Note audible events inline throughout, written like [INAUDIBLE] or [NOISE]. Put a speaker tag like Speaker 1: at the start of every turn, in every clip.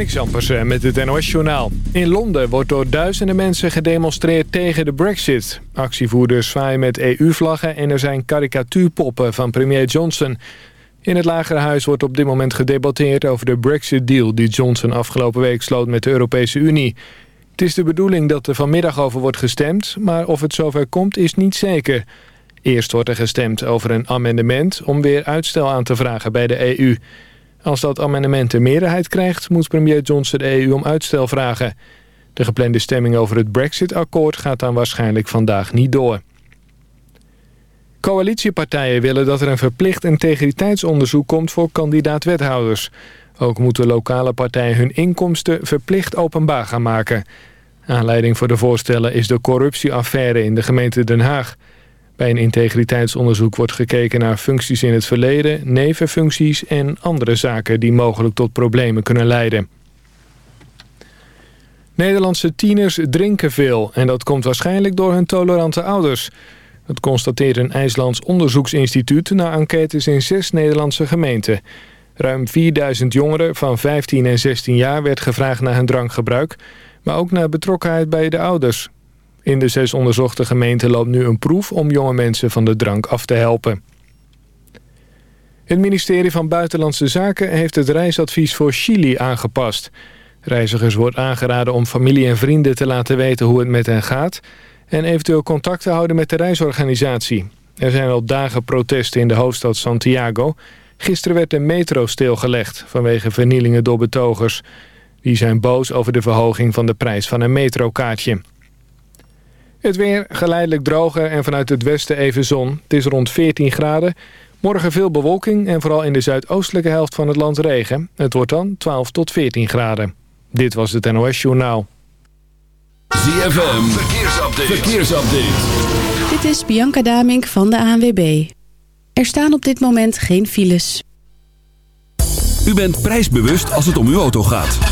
Speaker 1: Zampersen met het NOS-journaal. In Londen wordt door duizenden mensen gedemonstreerd tegen de brexit. Actievoerders zwaaien met EU-vlaggen en er zijn karikatuurpoppen van premier Johnson. In het Lagerhuis wordt op dit moment gedebatteerd over de brexit-deal... die Johnson afgelopen week sloot met de Europese Unie. Het is de bedoeling dat er vanmiddag over wordt gestemd... maar of het zover komt is niet zeker. Eerst wordt er gestemd over een amendement... om weer uitstel aan te vragen bij de EU... Als dat amendement de meerderheid krijgt... moet premier Johnson de EU om uitstel vragen. De geplande stemming over het Brexit-akkoord... gaat dan waarschijnlijk vandaag niet door. Coalitiepartijen willen dat er een verplicht integriteitsonderzoek komt... voor kandidaat-wethouders. Ook moeten lokale partijen hun inkomsten verplicht openbaar gaan maken. Aanleiding voor de voorstellen is de corruptieaffaire in de gemeente Den Haag... Bij een integriteitsonderzoek wordt gekeken naar functies in het verleden, nevenfuncties en andere zaken die mogelijk tot problemen kunnen leiden. Nederlandse tieners drinken veel en dat komt waarschijnlijk door hun tolerante ouders. Dat constateert een IJslands onderzoeksinstituut na enquêtes in zes Nederlandse gemeenten. Ruim 4000 jongeren van 15 en 16 jaar werd gevraagd naar hun drankgebruik... maar ook naar betrokkenheid bij de ouders. In de zes onderzochte gemeenten loopt nu een proef om jonge mensen van de drank af te helpen. Het ministerie van Buitenlandse Zaken heeft het reisadvies voor Chili aangepast. Reizigers wordt aangeraden om familie en vrienden te laten weten hoe het met hen gaat... en eventueel contact te houden met de reisorganisatie. Er zijn al dagen protesten in de hoofdstad Santiago. Gisteren werd de metro stilgelegd vanwege vernielingen door betogers. Die zijn boos over de verhoging van de prijs van een metrokaartje. Het weer geleidelijk droger en vanuit het westen even zon. Het is rond 14 graden. Morgen veel bewolking en vooral in de zuidoostelijke helft van het land regen. Het wordt dan 12 tot 14 graden. Dit was het NOS Journaal.
Speaker 2: ZFM, verkeersupdate. verkeersupdate.
Speaker 3: Dit is Bianca Damink van de ANWB. Er staan op dit moment geen files.
Speaker 2: U bent prijsbewust als het om uw auto gaat.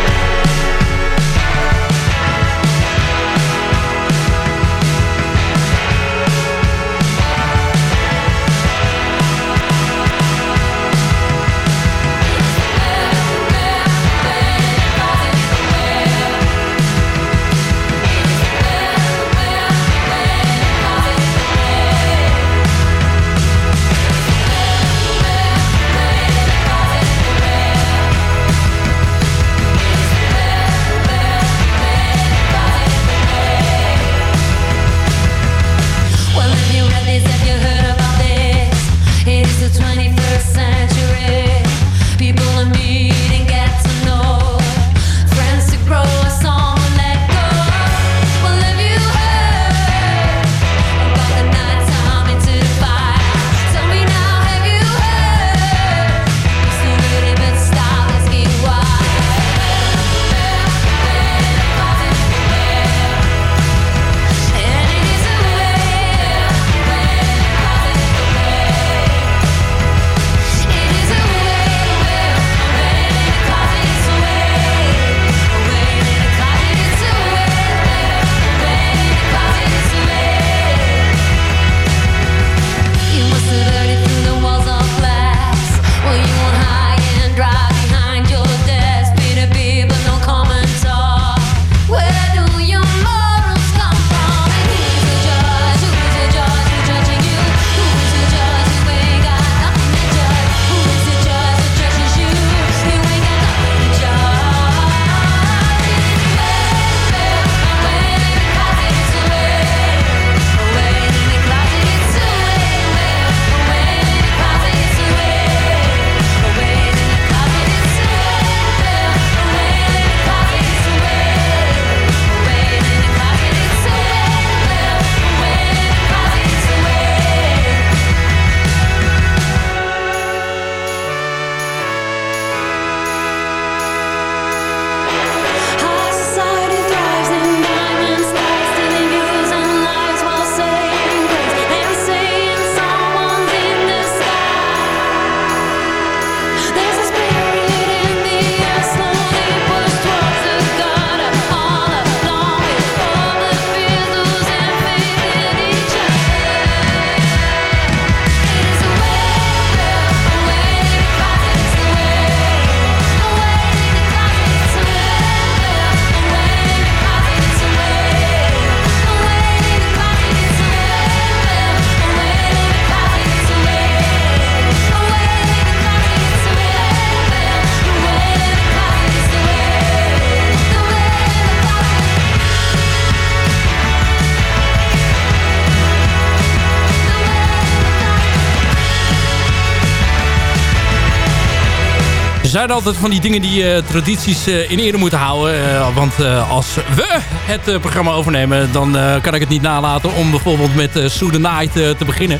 Speaker 4: Zijn altijd van die dingen die eh, tradities eh, in ere moeten houden. Eh, want als we het programma overnemen, dan kan ik het niet nalaten om bijvoorbeeld met uh, Sue the Night te beginnen.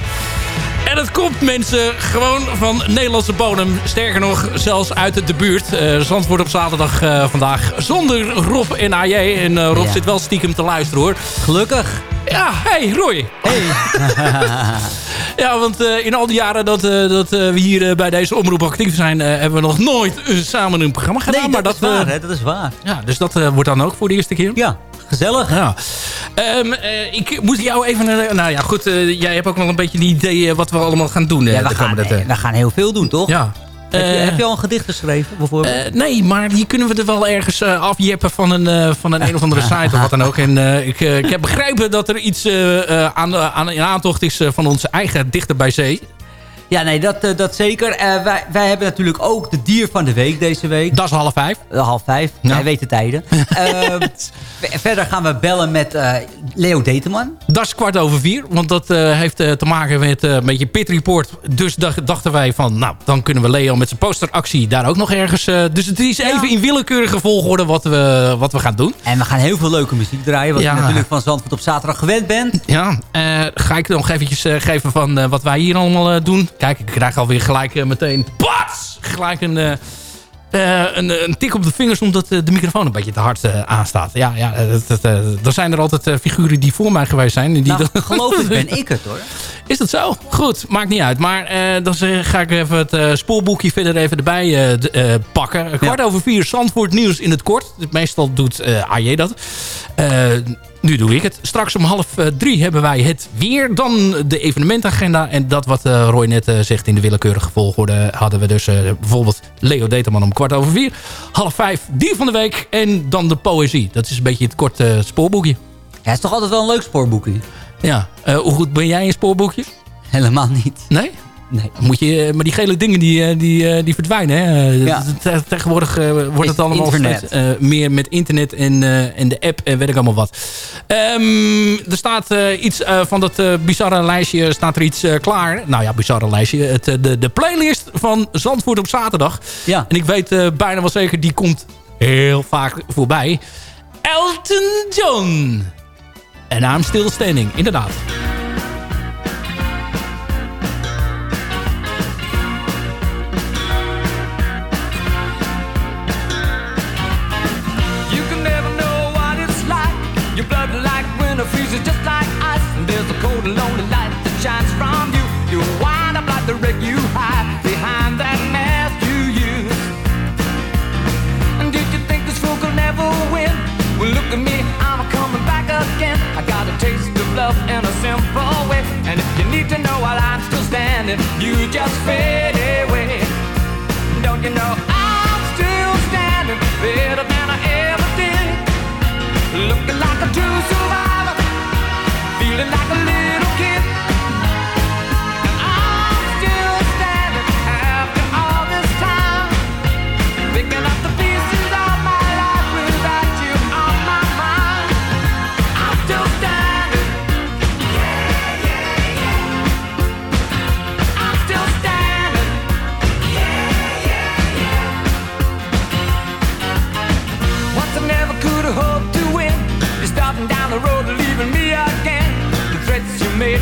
Speaker 4: En het komt mensen gewoon van Nederlandse bodem. Sterker nog, zelfs uit de buurt. Eh Zandvoort op zaterdag vandaag zonder Rob en AJ. En Rob
Speaker 5: Ja.
Speaker 4: zit wel stiekem te luisteren hoor.
Speaker 5: Gelukkig.
Speaker 4: Ja, hey Roy.
Speaker 5: Hey. [LAUGHS]
Speaker 4: Ja, want eh, in al die jaren dat, eh, dat eh, we hier bij deze omroep actief zijn... hebben we nog nooit samen een programma gedaan.
Speaker 5: nee,
Speaker 4: maar
Speaker 5: dat,
Speaker 4: dat,
Speaker 5: is waar, hè? Dat is waar.
Speaker 4: ja, dus dat wordt dan ook voor de eerste keer.
Speaker 5: Ja, gezellig.
Speaker 4: Ja. Ehm, eh, ik moet jou even... nou ja, goed. jij hebt ook nog een beetje een idee wat we allemaal gaan doen.
Speaker 5: Ja, we, gaan,
Speaker 4: tijd.
Speaker 5: we gaan heel veel doen, toch?
Speaker 4: Ja.
Speaker 5: Heb, je,
Speaker 4: Eh,
Speaker 5: heb je al een gedicht geschreven, bijvoorbeeld?
Speaker 4: eh, nee, maar die kunnen we er wel ergens eh, afjeppen van een, van een een of andere site of wat dan ook. En ik, ik heb begrepen dat er iets aan, aan, in aantocht is van onze eigen dichter bij zee.
Speaker 5: Ja, nee, dat, eh, dat zeker. Eh, wij, wij hebben natuurlijk ook de dier van de week deze week.
Speaker 4: Dat is half vijf.
Speaker 5: Eh, half vijf.
Speaker 4: Ja.
Speaker 5: Wij weten tijden. [LAUGHS] Ehm, verder gaan we bellen met Leo Deteman.
Speaker 4: Dat is kwart over vier. Want dat heeft te maken met, eh, met je pit report. Dus dacht- dachten wij van, nou, dan kunnen we Leo met zijn posteractie daar ook nog ergens... dus het is even in willekeurige volgorde wat we, wat we gaan doen.
Speaker 5: En we gaan heel veel leuke muziek draaien. Wat
Speaker 4: Ja.
Speaker 5: je natuurlijk van Zandvoort op zaterdag gewend bent.
Speaker 4: Ja, ga ik nog eventjes geven van wat wij hier allemaal doen. Kijk, ik krijg alweer gelijk eh, meteen... Pats! Gelijk een... eh, eh, een, een tik op de vingers omdat de microfoon een beetje te hard aanstaat. Ja, ja dat, dat, er zijn er altijd figuren die voor mij geweest zijn. en Die
Speaker 5: Nou,
Speaker 4: dat-
Speaker 5: geloof ik ben [LAUGHS] ik het hoor.
Speaker 4: Is dat zo? Goed, maakt niet uit. Maar dan ga ik even het spoorboekje verder even erbij pakken. Kwart over vier, Zandvoort nieuws in het kort. Meestal doet AJ dat. Nu doe ik het. Straks om half eh, drie hebben wij het weer. Dan de evenementagenda. En dat wat eh, Roy net eh, zegt in de willekeurige volgorde... hadden we dus bijvoorbeeld Leo Determan om kwart over vier. Half vijf, dier van de week. En dan de poëzie. Dat is een beetje het korte spoorboekje.
Speaker 5: Ja, het is toch altijd wel een leuk spoorboekje?
Speaker 4: Ja, hoe goed ben jij in spoorboekjes?
Speaker 5: Helemaal niet.
Speaker 4: Nee?
Speaker 5: Nee.
Speaker 4: Moet je, eh, maar die gele dingen die, eh, die, eh, die verdwijnen. Hè?
Speaker 5: Ja.
Speaker 4: Tegenwoordig wordt het allemaal
Speaker 5: internet.
Speaker 4: steeds, meer met internet en, en de app en weet ik allemaal wat. Ehm, er staat iets van dat bizarre lijstje, staat er iets klaar. Nou ja, bizarre lijstje. Het, de, de playlist van Zandvoort op zaterdag.
Speaker 5: Ja.
Speaker 4: En ik weet bijna wel zeker, die komt heel vaak voorbij. Elton John. En I'm Still Standing, inderdaad.
Speaker 6: To know while I'm still standing, you just fade away. Don't you know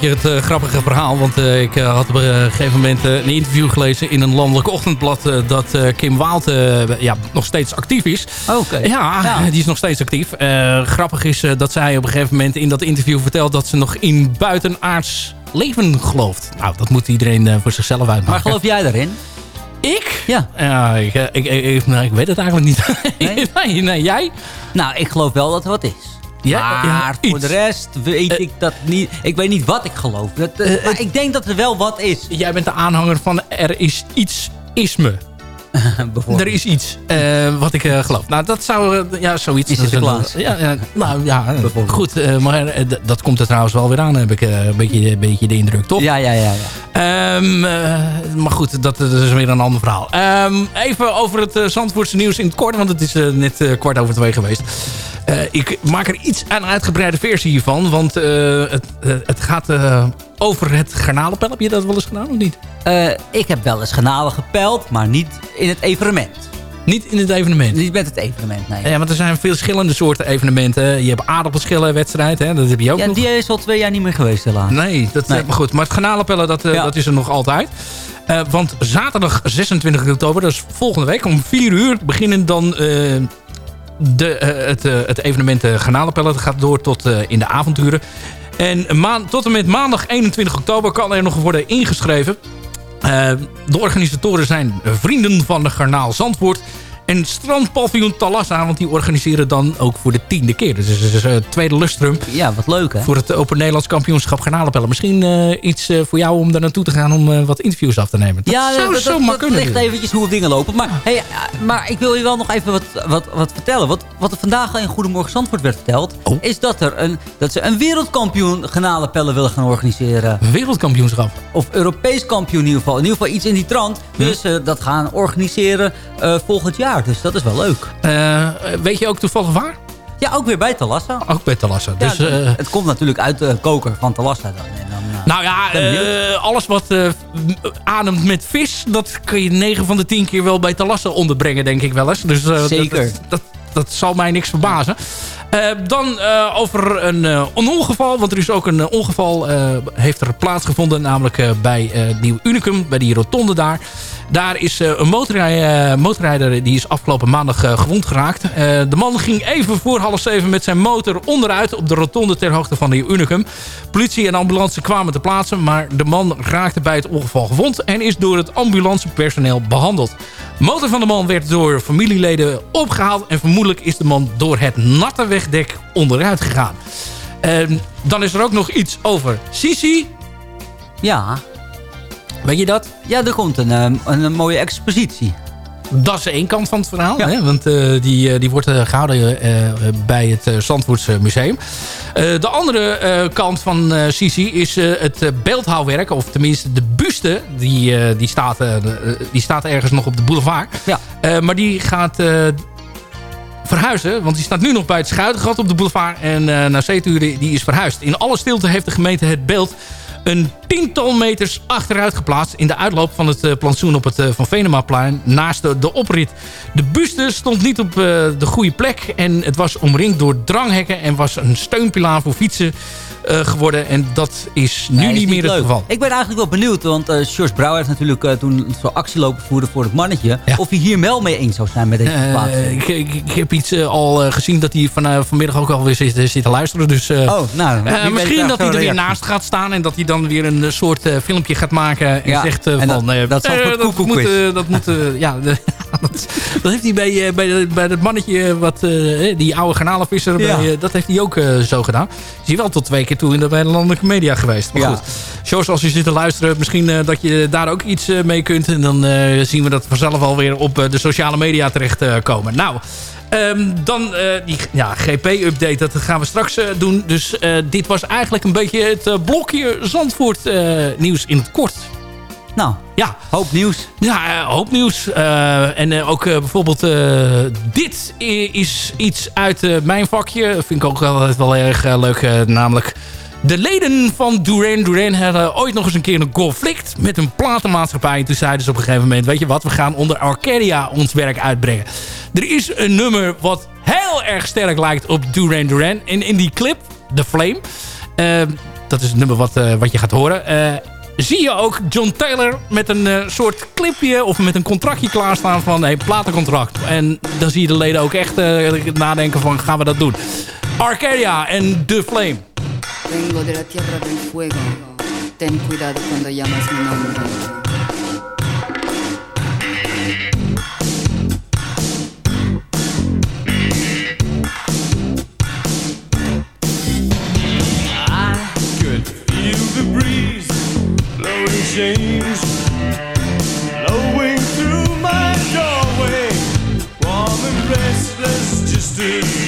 Speaker 4: beetje het eh, grappige verhaal. Want eh, ik eh, had op een gegeven moment een interview gelezen in een landelijk ochtendblad... dat Kim Waalt ja, nog steeds actief is.
Speaker 5: Oké.
Speaker 4: Ja,
Speaker 5: Ja.
Speaker 4: die is nog steeds actief. Grappig is dat zij op een gegeven moment in dat interview vertelt... dat ze nog in buitenaards leven gelooft. Nou, dat moet iedereen voor zichzelf uitmaken.
Speaker 5: Maar geloof jij daarin?
Speaker 4: Ik?
Speaker 5: Ja.
Speaker 4: Ja, ik, ik, ik, nou, ik weet het eigenlijk niet.
Speaker 5: Nee? [LAUGHS]
Speaker 4: nee, nee, jij?
Speaker 5: Nou, ik geloof wel dat er wat is.
Speaker 4: Ja,
Speaker 5: maar
Speaker 4: ja,
Speaker 5: voor de rest weet
Speaker 4: Eh,
Speaker 5: ik dat niet. Ik weet niet wat ik geloof. Dat, eh,
Speaker 4: Eh,
Speaker 5: maar ik denk dat er wel wat is. [LAUGHS]
Speaker 4: Jij bent de aanhanger van er is iets isme. Er is iets wat ik geloof. Nou, dat zou... ja, zoiets.
Speaker 5: Is
Speaker 4: Dat
Speaker 5: Sinterklaas?
Speaker 4: Ja, ja, nou ja, goed. maar dat komt er trouwens wel weer aan, heb ik een, beetje, een beetje de indruk, toch?
Speaker 5: Ja, ja, ja. ja.
Speaker 4: Ehm, eh, maar goed, dat, dat is weer een ander verhaal. Ehm, even over het Zandvoortse nieuws in het kort, want het is net kwart over twee geweest. Eh, ik maak er iets aan uitgebreide versie hiervan, want eh, het, eh, het gaat over het garnalenpel. Heb je dat wel eens gedaan of niet?
Speaker 5: Ik heb wel eens granalen gepeld, maar niet in het evenement.
Speaker 4: Niet in het evenement.
Speaker 5: Niet met het evenement, nee.
Speaker 4: Ja, want er zijn veel verschillende soorten evenementen. Je hebt aardappelschillenwedstrijd, hè? dat heb je ook
Speaker 5: Ja,
Speaker 4: nog.
Speaker 5: die is al twee jaar niet meer geweest, helaas.
Speaker 4: Nee, dat,
Speaker 5: Nee.
Speaker 4: eh, maar goed. Maar het garnalenpellen, dat,
Speaker 5: Ja.
Speaker 4: dat is er nog altijd. Want zaterdag 26 oktober, dat is volgende week, om 4 uur beginnen dan de, eh, het, eh, het evenement uh, garnalenpellen. Gaat door tot eh, in de avonturen. En maan, tot en met maandag 21 oktober kan er nog worden ingeschreven. Eh, de organisatoren zijn vrienden van de Garnaal Zandvoort. En strandpaviljoen Talassa, want die organiseren dan ook voor de tiende keer. Dus het is het tweede lustrum
Speaker 5: Ja, wat leuk, hè?
Speaker 4: voor het Open Nederlands kampioenschap garnalenpellen. Misschien eh, iets eh, voor jou om daar naartoe te gaan om eh, wat interviews af te nemen. Dat
Speaker 5: ja,
Speaker 4: zou
Speaker 5: dat, dat,
Speaker 4: zomaar
Speaker 5: dat
Speaker 4: kunnen.
Speaker 5: ligt eventjes hoe dingen lopen. Maar, hey, eh, maar ik wil je wel nog even wat, wat, wat vertellen. Wat, wat er vandaag in Goedemorgen Zandvoort werd verteld...
Speaker 4: Oh.
Speaker 5: is dat, er een, dat ze een wereldkampioen garnalenpellen willen gaan organiseren.
Speaker 4: Wereldkampioenschap.
Speaker 5: Of Europees kampioen in ieder geval. In ieder geval iets in die trant. willen ze dat gaan organiseren eh, volgend jaar. Dus dat is wel leuk.
Speaker 4: Eh, weet je ook toevallig waar?
Speaker 5: Ja, ook weer bij Talassa.
Speaker 4: Ook bij Talassa.
Speaker 5: Ja,
Speaker 4: Dus, eh,
Speaker 5: het komt natuurlijk uit de koker van Talassa dan. En dan eh,
Speaker 4: nou ja, eh, alles wat eh, ademt met vis... dat kun je 9 van de 10 keer wel bij Talassa onderbrengen, denk ik wel eens. Dus, eh,
Speaker 5: Zeker.
Speaker 4: Dat, dat, dat zal mij niks verbazen. Eh, dan eh, over een, eh, een ongeval. Want er is ook een ongeval heeft er plaatsgevonden. Namelijk bij Nieuw Unicum. Bij die rotonde daar. Daar is een motorrij, motorrijder die is afgelopen maandag gewond geraakt. De man ging even voor half zeven met zijn motor onderuit op de rotonde ter hoogte van Nieuw Unicum. Politie en ambulance kwamen te plaatsen. Maar de man raakte bij het ongeval gewond. En is door het ambulancepersoneel behandeld. De motor van de man werd door familieleden opgehaald. En vermoedelijk is de man door het natte wegdek onderuit gegaan. En dan is er ook nog iets over Sisi.
Speaker 5: Ja.
Speaker 4: Weet je dat?
Speaker 5: Ja, er komt een, ehm, een, een mooie expositie.
Speaker 4: Dat is één kant van het verhaal.
Speaker 5: Ja.
Speaker 4: Hè? Want eh, die, eh, die wordt eh, gehouden eh, eh, bij het uh, Zandvoortse Museum. De andere kant van Sisi is het beeldhouwwerk. Of tenminste de buste. Die, die, staat, die staat ergens nog op de boulevard.
Speaker 5: Ja.
Speaker 4: Maar die gaat verhuizen. Want die staat nu nog bij het Schuitengat op de boulevard. En eh naar Zeeturen die is verhuisd. In alle stilte heeft de gemeente het beeld een tiental meters achteruit geplaatst... in de uitloop van het eh, plantsoen op het eh, Van Venemaplein... naast de, de oprit. De buste stond niet op eh, de goede plek... en het was omringd door dranghekken... en was een steunpilaar voor fietsen geworden. En dat is nu
Speaker 5: Nee, is
Speaker 4: niet meer het geval.
Speaker 5: Ik ben eigenlijk wel benieuwd, want eh George Brouwer heeft natuurlijk toen zo'n actie lopen voeren voor het mannetje. Of hij hier wel mee eens zou zijn met deze plaatsing.
Speaker 4: ik, ik, ik heb iets al gezien dat hij van, vanmiddag ook alweer zit, zit te luisteren. Dus,
Speaker 5: Oh, nou,
Speaker 4: misschien dat hij er weer naast gaat staan en dat hij dan weer een eh, soort eh, filmpje gaat maken. En
Speaker 5: Ja,
Speaker 4: zegt eh,
Speaker 5: en
Speaker 4: van...
Speaker 5: dat- dat zal voor
Speaker 4: dat moet, dat moet, ja, [LAUGHS] dat, dat heeft hij bij, bij, bij dat mannetje, wat, die oude garnalenvisser,
Speaker 5: Ja.
Speaker 4: bij, dat heeft hij ook zo gedaan. Is hij wel tot twee keer toe in de, bij de landelijke media geweest. Maar
Speaker 5: Ja.
Speaker 4: goed, George, als je zit te luisteren, misschien dat je daar ook iets mee kunt. En dan zien we dat vanzelf alweer op de sociale media terechtkomen. komen. nou, ehm, dan eh, die ja, GP-update, dat gaan we straks eh, doen. Dus eh, dit was eigenlijk een beetje het blokje Zandvoort nieuws in het kort.
Speaker 5: Nou,
Speaker 4: Ja,
Speaker 5: hoop nieuws.
Speaker 4: ja, hoop nieuws. En ook bijvoorbeeld dit is iets uit mijn vakje. Vind ik ook wel, wel erg leuk. namelijk de leden van Duran Duran hadden ooit nog eens een keer een conflict met een platenmaatschappij. En toen zeiden ze op een gegeven moment, weet je wat, we gaan onder Arcadia ons werk uitbrengen. Er is een nummer wat heel erg sterk lijkt op Duran Duran. En in die clip, The Flame, eh, dat is het nummer wat, eh, wat je gaat horen... eh, zie je ook John Taylor met een soort clipje of met een contractje klaarstaan van hey, platencontract. En dan zie je de leden ook echt nadenken van gaan we dat doen. Arcadia en The Flame.
Speaker 7: Vengo de la tierra del fuego. Ten cuidado cuando llamas mi nombre.
Speaker 8: I could feel the breeze blowing change, blowing through my doorway, warm and restless, just as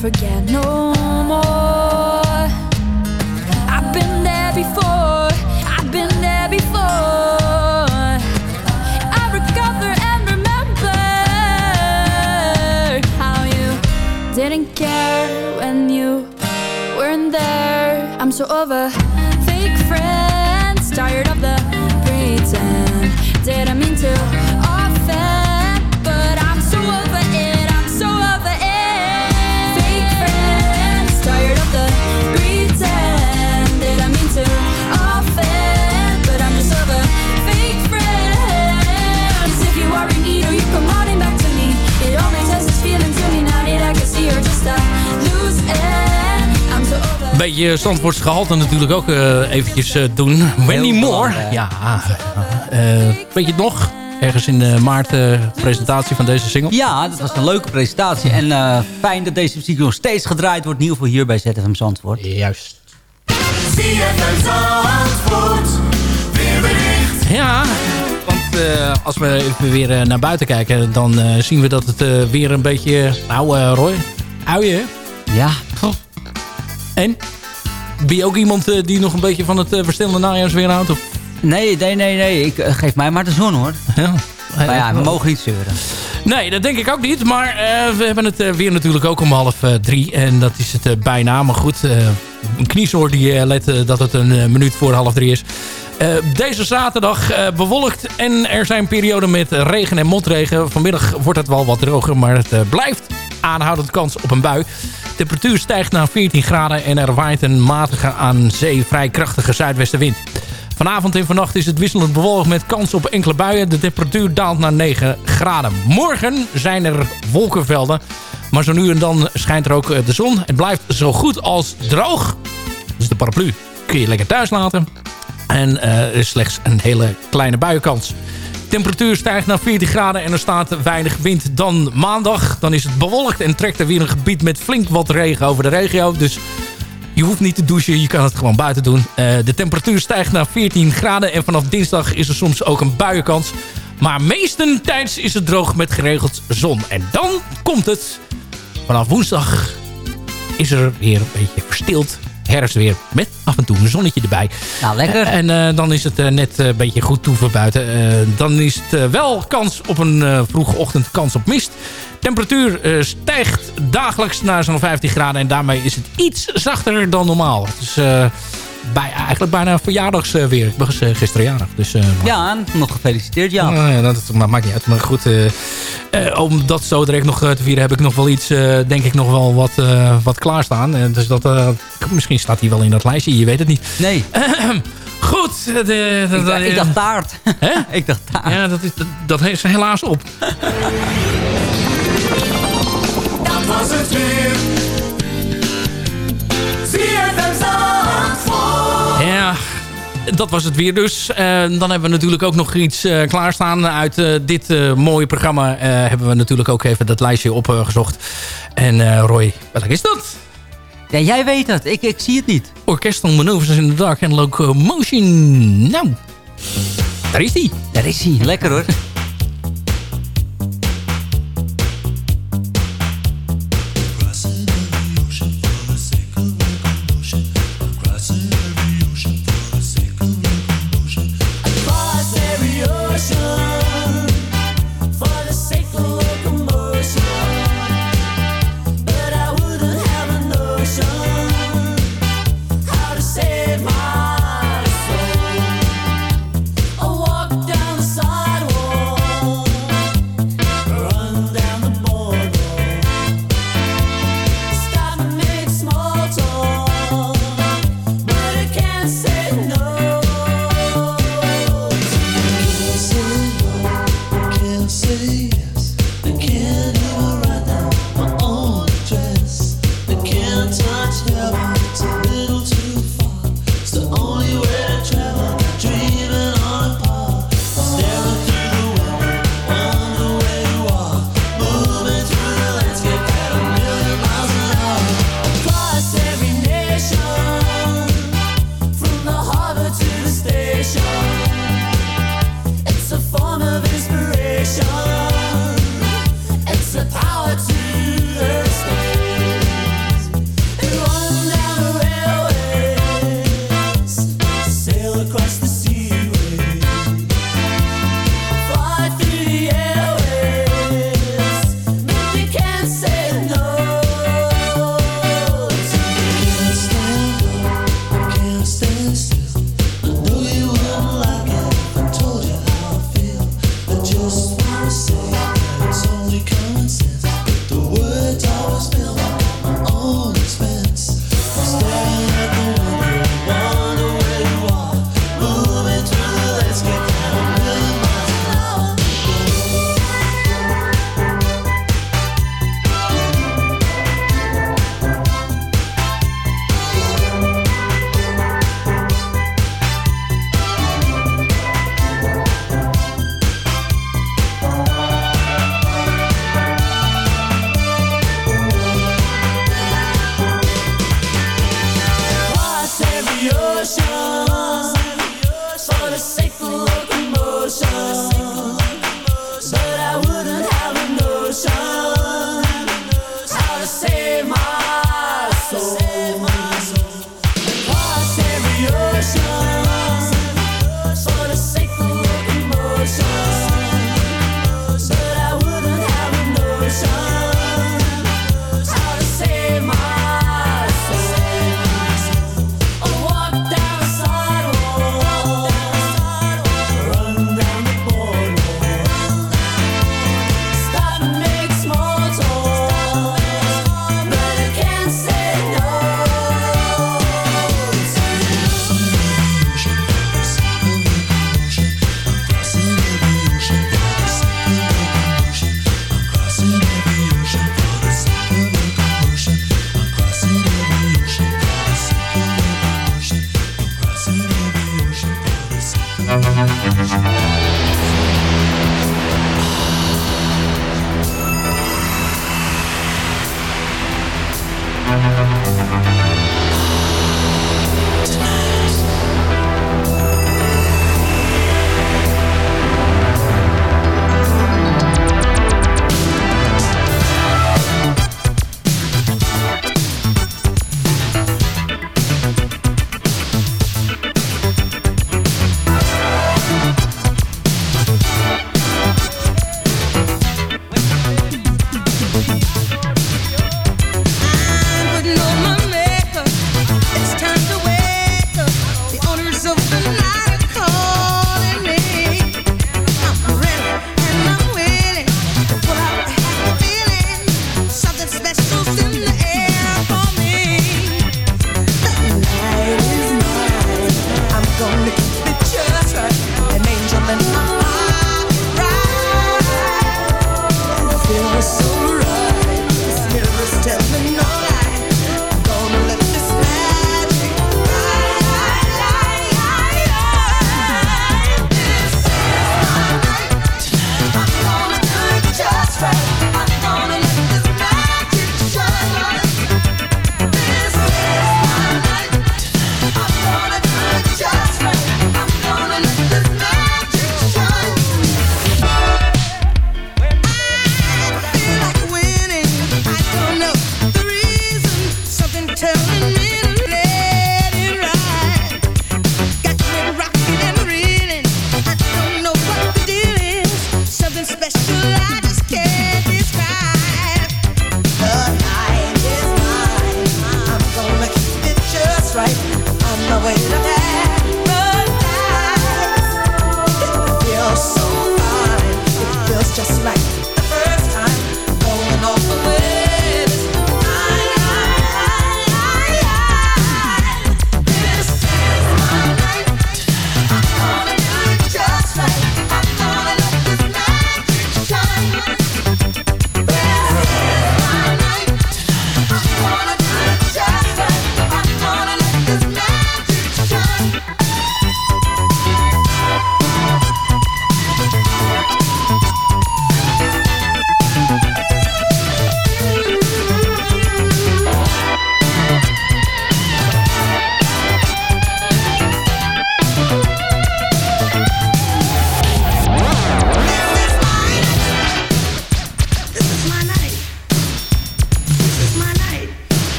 Speaker 9: Forget no more. I've been there before. I've been there before. I recover and remember how you didn't care when you weren't there. I'm so over
Speaker 4: Beetje Zandvoorts gehalte natuurlijk ook eh, eventjes eh, doen. Wendy Moore. Ja, eh, weet je het nog? Ergens in maart eh, presentatie van deze single.
Speaker 5: Ja, dat was een leuke presentatie. En eh, fijn dat deze muziek nog steeds gedraaid wordt. In ieder geval hier bij ZFM Zandvoort.
Speaker 4: Juist.
Speaker 8: ZFM Zandvoort, weerbericht.
Speaker 4: Ja, want eh, als we even weer eh, naar buiten kijken... dan eh, zien we dat het eh, weer een beetje... Nou, eh, Roy, uien?
Speaker 5: Ja.
Speaker 4: En? Ben je ook iemand eh, die nog een beetje van het uh, verstillende najaarsweer houdt? Of?
Speaker 5: Nee, nee, nee, nee. Ik, eh, geef mij maar de zon, hoor.
Speaker 4: Ja.
Speaker 5: Maar ja, we mogen niet zeuren.
Speaker 4: Nee, dat denk ik ook niet. Maar eh, we hebben het eh, weer natuurlijk ook om half eh, drie. En dat is het eh, bijna. Maar goed, eh, een kniesoor die eh, let eh, dat het een eh, minuut voor half drie is. Eh, deze zaterdag eh, bewolkt en er zijn perioden met regen en motregen. Vanmiddag wordt het wel wat droger, maar het eh, blijft aanhoudend kans op een bui. Temperatuur stijgt naar 14 graden en er waait een matige aan zee vrij krachtige zuidwestenwind. Vanavond en vannacht is het wisselend bewolkt met kans op enkele buien. De temperatuur daalt naar 9 graden. Morgen zijn er wolkenvelden. Maar zo nu en dan schijnt er ook eh, de zon. Het blijft zo goed als droog. Dus de paraplu kun je lekker thuis laten. En eh, er is slechts een hele kleine buienkans. Temperatuur stijgt naar 14 graden en er staat weinig wind dan maandag. Dan is het bewolkt en trekt er weer een gebied met flink wat regen over de regio. Dus Je hoeft niet te douchen, je kan het gewoon buiten doen. Eh, de temperatuur stijgt naar 14 graden en vanaf dinsdag is er soms ook een buienkans. Maar meestentijds is het droog met geregeld zon. En dan komt het. Vanaf woensdag is er weer een beetje verstild herfstweer met af en toe een zonnetje erbij.
Speaker 10: Nou, lekker.
Speaker 4: En eh, dan is het eh, net een beetje goed toeven buiten. Eh, dan is het eh, wel kans op een eh, vroege ochtend kans op mist. Temperatuur eh, stijgt dagelijks naar zo'n 15 graden. En daarmee is het iets zachter dan normaal. Eh, bij, eigenlijk bijna verjaardagsweer. Ik was eh, gisteren jarig. Dus, eh,
Speaker 10: Ja, nog gefeliciteerd, ja.
Speaker 4: nou ja, dat maar maakt niet uit. Maar goed, eh, eh, om dat zo direct nog te vieren... heb ik nog wel iets, eh, denk ik, nog wel wat, eh, wat klaarstaan. Dus dat, eh, misschien staat hij wel in dat lijstje. Je weet het niet.
Speaker 10: Nee.
Speaker 4: goed. De, de-
Speaker 10: Ik, dacht- ik dacht taart. [LAUGHS]
Speaker 4: Hè?
Speaker 10: ik dacht taart.
Speaker 4: Ja, dat, is, dat, dat is helaas op.
Speaker 11: Dat was het weer. ZFM Zandvoort.
Speaker 4: Dat was het weer dus. Eh, dan hebben we natuurlijk ook nog iets eh, klaarstaan. Uit eh, dit mooie programma hebben we natuurlijk ook even dat lijstje opgezocht. en Roy, welk is dat?
Speaker 10: Ja, jij weet het. Ik, ik zie het niet.
Speaker 4: Orchestral Maneuvers in the Dark en Locomotion. Nou, daar is die.
Speaker 10: Daar is hij. Lekker hoor.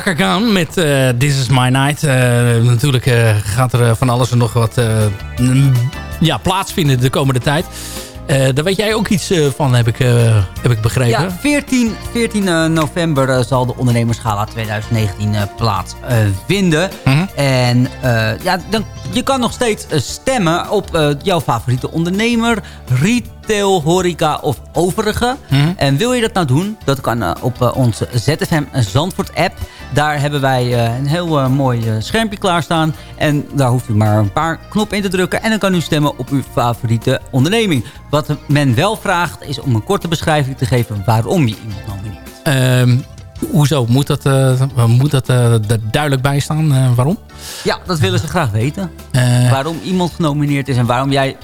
Speaker 4: Chaka Khan met eh, This Is My Night. Eh, natuurlijk eh, gaat er van alles en nog wat ja, plaatsvinden de komende tijd. Daar weet jij ook iets van, heb ik, heb ik begrepen.
Speaker 5: Ja, 14, 14 eh, november zal de Ondernemerschala 2019 eh, plaatsvinden.
Speaker 4: Mhm.
Speaker 5: En ja, dan, je kan nog steeds eh, stemmen op eh, jouw favoriete ondernemer, retail, horeca of overige.
Speaker 4: Mhm.
Speaker 5: En wil je dat nou doen? Dat kan eh, op onze ZFM Zandvoort app. Daar hebben wij een heel mooi schermpje klaarstaan. En daar hoeft u maar een paar knoppen in te drukken. En dan kan u stemmen op uw favoriete onderneming. Wat men wel vraagt is om een korte beschrijving te geven waarom je iemand nomineert.
Speaker 4: Ehm, hoezo? Moet dat, eh, moet dat eh, er duidelijk bij staan? Eh, waarom?
Speaker 5: Ja, dat willen ze graag weten.
Speaker 4: Eh,
Speaker 5: waarom iemand genomineerd is en waarom jij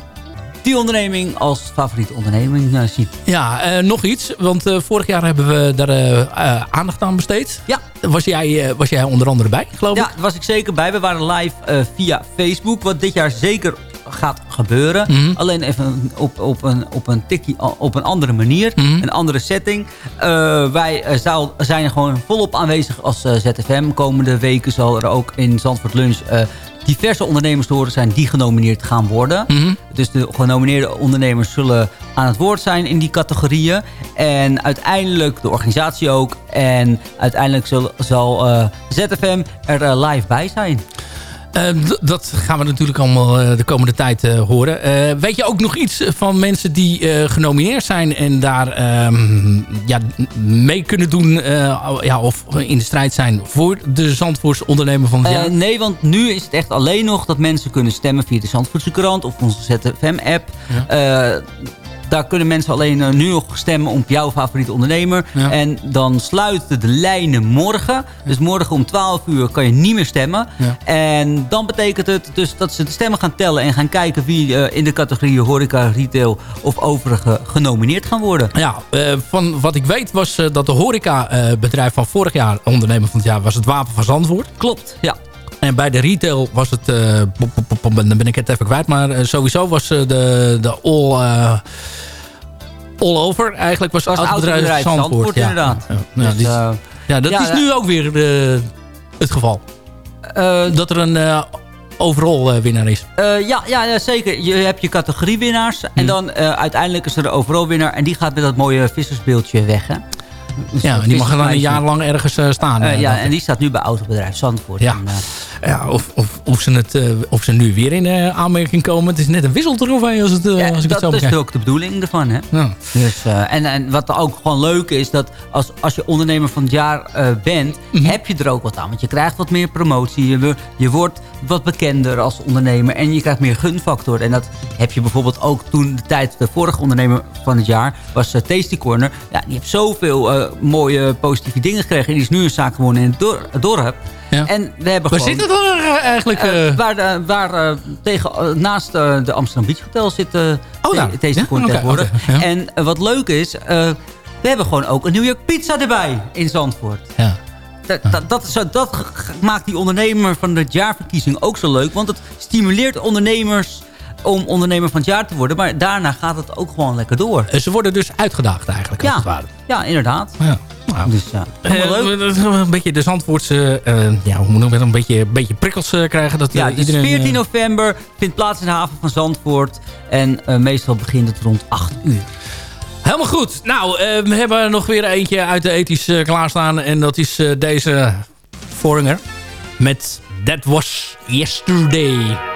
Speaker 5: die onderneming als favoriete onderneming eh, ziet.
Speaker 4: Ja, eh, nog iets. Want eh, vorig jaar hebben we daar eh, eh, aandacht aan besteed.
Speaker 5: Ja.
Speaker 4: Was jij, eh, was jij onder andere bij, geloof
Speaker 5: Ja,
Speaker 4: ik?
Speaker 5: daar was ik zeker bij. We waren live eh, via Facebook. Wat dit jaar zeker gaat gebeuren.
Speaker 4: Mhm.
Speaker 5: Alleen even op, op, een, op, een tikkie, op een andere manier.
Speaker 4: Mhm.
Speaker 5: Een andere setting. Eh, wij eh, zou- zijn gewoon volop aanwezig als eh, ZFM. Komende weken zal er ook in Zandvoort Lunch... diverse ondernemers te horen zijn die genomineerd gaan worden.
Speaker 4: Mhm.
Speaker 5: Dus de genomineerde ondernemers zullen aan het woord zijn in die categorieën. En uiteindelijk de organisatie ook. En uiteindelijk zal, zal ZFM er live bij zijn.
Speaker 4: Eh, dat gaan we natuurlijk allemaal eh, de komende tijd eh, horen. Weet je ook nog iets van mensen die genomineerd zijn... en daar ehm, ja, mee kunnen doen ja, of in de strijd zijn... voor de Zandvoorts ondernemer van het jaar?
Speaker 5: Nee, want nu is het echt alleen nog dat mensen kunnen stemmen via de Zandvoortse krant of onze ZFM-app. Daar kunnen mensen alleen eh, nu nog stemmen op jouw favoriete ondernemer.
Speaker 4: Ja.
Speaker 5: En dan sluiten de lijnen morgen. Dus morgen om 12 uur kan je niet meer stemmen.
Speaker 4: Ja.
Speaker 5: En dan betekent het dus dat ze de stemmen gaan tellen... en gaan kijken wie eh, in de categorie horeca, retail of overige genomineerd gaan worden.
Speaker 4: Ja, eh, van wat ik weet was dat de horeca-bedrijf van vorig jaar... ondernemer van het jaar was het Wapen van Zandvoort.
Speaker 5: Klopt, ja.
Speaker 4: En bij de retail was het... eh, dan ben ik het even kwijt. Maar eh, sowieso was eh, de, de all, all over. Eigenlijk was het autobedrijf Zandvoort. Ja.
Speaker 5: inderdaad.
Speaker 4: Ja, ja,
Speaker 5: Dus,
Speaker 4: ja, dat is nu ook weer het geval. Dat er een overall eh, winnaar is.
Speaker 5: Ja, ja, zeker. Je hebt je categoriewinnaars. En
Speaker 4: Hmm.
Speaker 5: dan uiteindelijk is er de overal winnaar. En die gaat met dat mooie vissersbeeldje weg. Hè?
Speaker 4: Ja, die mag er dan een jaar lang ergens eh, staan.
Speaker 5: Eh,
Speaker 4: eh,
Speaker 5: ja, en die staat nu bij autobedrijf Zandvoort.
Speaker 4: Ja.
Speaker 5: En,
Speaker 4: ja, of, of, of, ze het, of ze nu weer in aanmerking komen. Het is net een wisseltrofee als, het,
Speaker 5: ja,
Speaker 4: als ik het zo
Speaker 5: dat is
Speaker 4: bekijk.
Speaker 5: ook de bedoeling ervan. Hè?
Speaker 4: Ja.
Speaker 5: Dus, en, en wat ook gewoon leuk is, dat als, als je ondernemer van het jaar bent,
Speaker 4: Mhm.
Speaker 5: heb je er ook wat aan. Want je krijgt wat meer promotie, je, je wordt wat bekender als ondernemer en je krijgt meer gunfactor. En dat heb je bijvoorbeeld ook toen de tijd, de vorige ondernemer van het jaar, was Tasty Corner. Ja, die heeft zoveel mooie positieve dingen gekregen. En die is nu een zaak gewonnen in het dor- het dorp.
Speaker 4: Ja.
Speaker 5: En we hebben
Speaker 4: Waar
Speaker 5: gewoon...
Speaker 4: zit het dan eh, eigenlijk?
Speaker 5: Eh,
Speaker 4: eh?
Speaker 5: waar waar tegen, naast de Amsterdam Beach Hotel zit
Speaker 4: Oh,
Speaker 5: Tasty
Speaker 4: Ja? Oké,
Speaker 5: tegenwoordig.
Speaker 4: ja.
Speaker 5: En wat leuk is, we hebben gewoon ook een New York pizza erbij in Zandvoort.
Speaker 4: ja.
Speaker 5: Dat, dat, dat, is dat maakt die ondernemer van de jaarverkiezing ook zo leuk. Want het stimuleert ondernemers om ondernemer van het jaar te worden. Maar daarna gaat het ook gewoon lekker door.
Speaker 12: Eh, ze worden dus uitgedaagd eigenlijk.
Speaker 5: Ja,
Speaker 12: het
Speaker 5: ja inderdaad.
Speaker 12: Ja.
Speaker 5: Nou, dus ja,
Speaker 12: eh,
Speaker 5: leuk.
Speaker 12: een beetje de Zandvoortse, eh, ja, hoe moet ik nou een beetje, een beetje prikkels krijgen. Dat,
Speaker 5: ja, dus 14 november vindt plaats in de haven van Zandvoort. En meestal begint het rond 8 uur.
Speaker 12: Helemaal goed. Nou, we hebben nog weer eentje uit de ethisch klaarstaan. En dat is deze Foringer Met That Was Yesterday.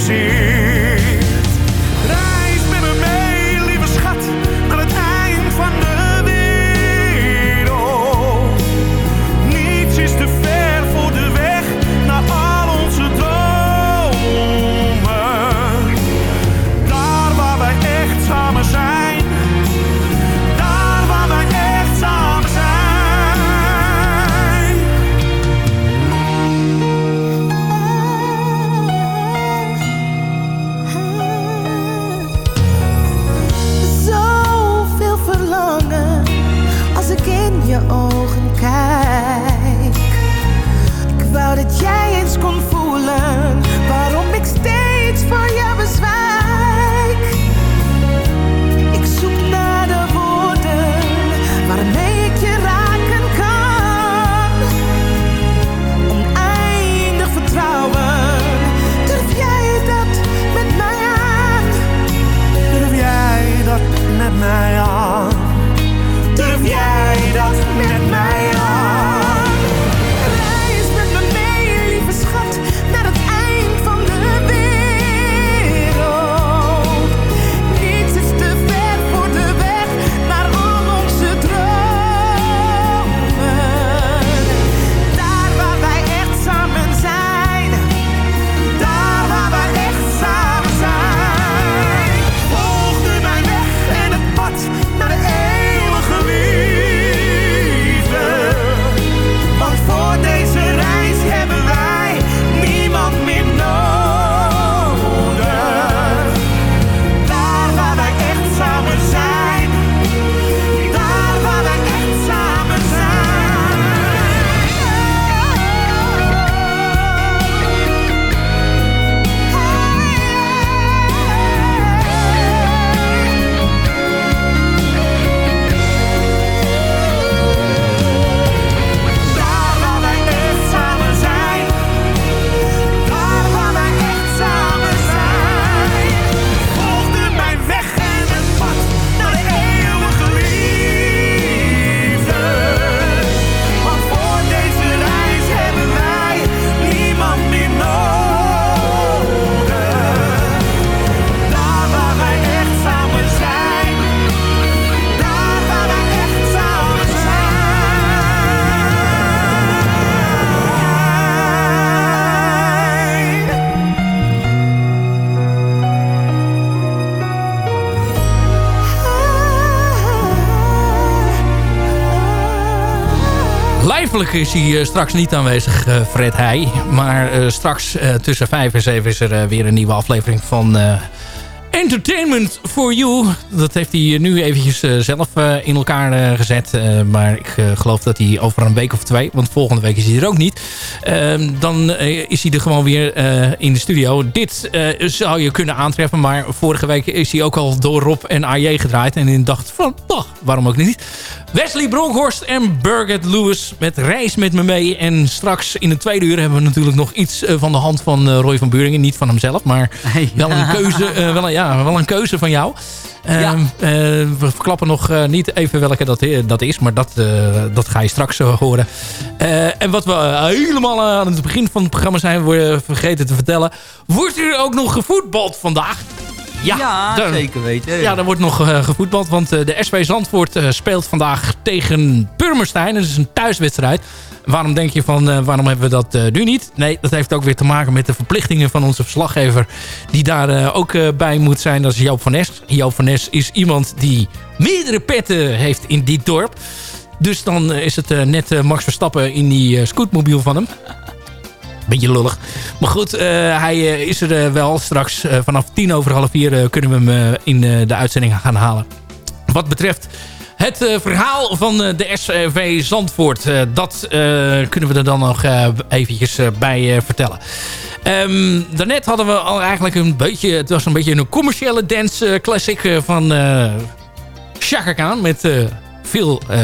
Speaker 13: See. Is
Speaker 4: hij eh, straks niet aanwezig, eh, Fred Heij. Maar eh, straks tussen 5 en 7 is er weer een nieuwe aflevering van Entertainment for You. Dat heeft hij nu eventjes zelf in elkaar gezet. Maar ik geloof dat hij over een week of twee... want volgende week is hij er ook niet... Ehm, dan is hij er gewoon weer in de studio. Dit zou je kunnen aantreffen... maar vorige week is hij ook al door Rob en AJ gedraaid. En ik dacht van, waarom ook niet? Wesley Bronkhorst en Birgit Lewis met Reis met me mee. En straks in het tweede uur hebben we natuurlijk nog iets eh, van de hand van eh, Roy van Buringen. Niet van hemzelf, maar wel een keuze, eh, wel, een, ja, wel een keuze van jou. Ehm, eh, we verklappen nog niet even welke dat, dat is, maar dat, dat ga je straks horen. En wat we helemaal aan het begin van het programma zijn we vergeten te vertellen. Wordt er ook nog gevoetbald vandaag? Ja,
Speaker 5: zeker weten.
Speaker 4: Ja, er wordt nog eh, gevoetbald, want eh, de SV Zandvoort eh, speelt vandaag tegen Purmerstein. Dat is een thuiswedstrijd. Waarom denk je van, waarom hebben we dat nu niet? Nee, dat heeft ook weer te maken met de verplichtingen van onze verslaggever... die daar ook bij moet zijn. Dat is Joop van Nes. Joop van Nes is iemand die meerdere petten heeft in dit dorp. Dus dan is het net Max Verstappen in die scootmobiel van hem. Beetje lullig. Maar goed, eh, hij eh, is er eh, wel straks. vanaf tien over half vier kunnen we hem in de uitzending gaan halen. Wat betreft het verhaal van de SV Zandvoort. dat kunnen we er dan nog eventjes bij vertellen. Ehm, daarnet hadden we al eigenlijk een beetje... Het was een beetje een commerciële dance classic van Chaka Khan met... veel eh,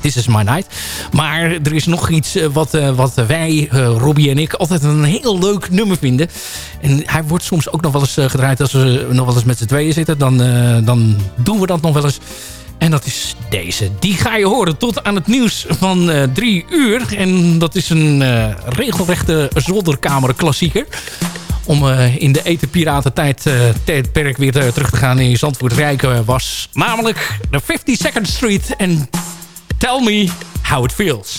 Speaker 4: This Is My Night. Maar er is nog iets eh, wat, eh, wat wij, Robbie en ik, altijd een heel leuk nummer vinden. En hij wordt soms ook nog wel eens gedraaid als we nog wel eens met z'n tweeën zitten. Dan, dan doen we dat nog wel eens. En dat is deze. Die ga je horen tot aan het nieuws van drie uur. En dat is een regelrechte zolderkamer klassieker. Om eh, in de eten piratentijd eh tijdperk weer eh, terug te gaan in Zandvoort Rijk eh, was. Namelijk de 52nd Street en Tell Me How It Feels.